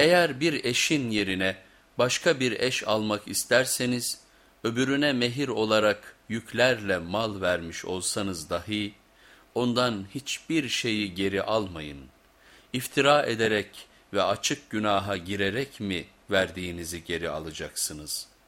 Eğer bir eşin yerine başka bir eş almak isterseniz, öbürüne mehir olarak yüklerle mal vermiş olsanız dahi, ondan hiçbir şeyi geri almayın. İftira ederek ve açık günaha girerek mi verdiğinizi geri alacaksınız?''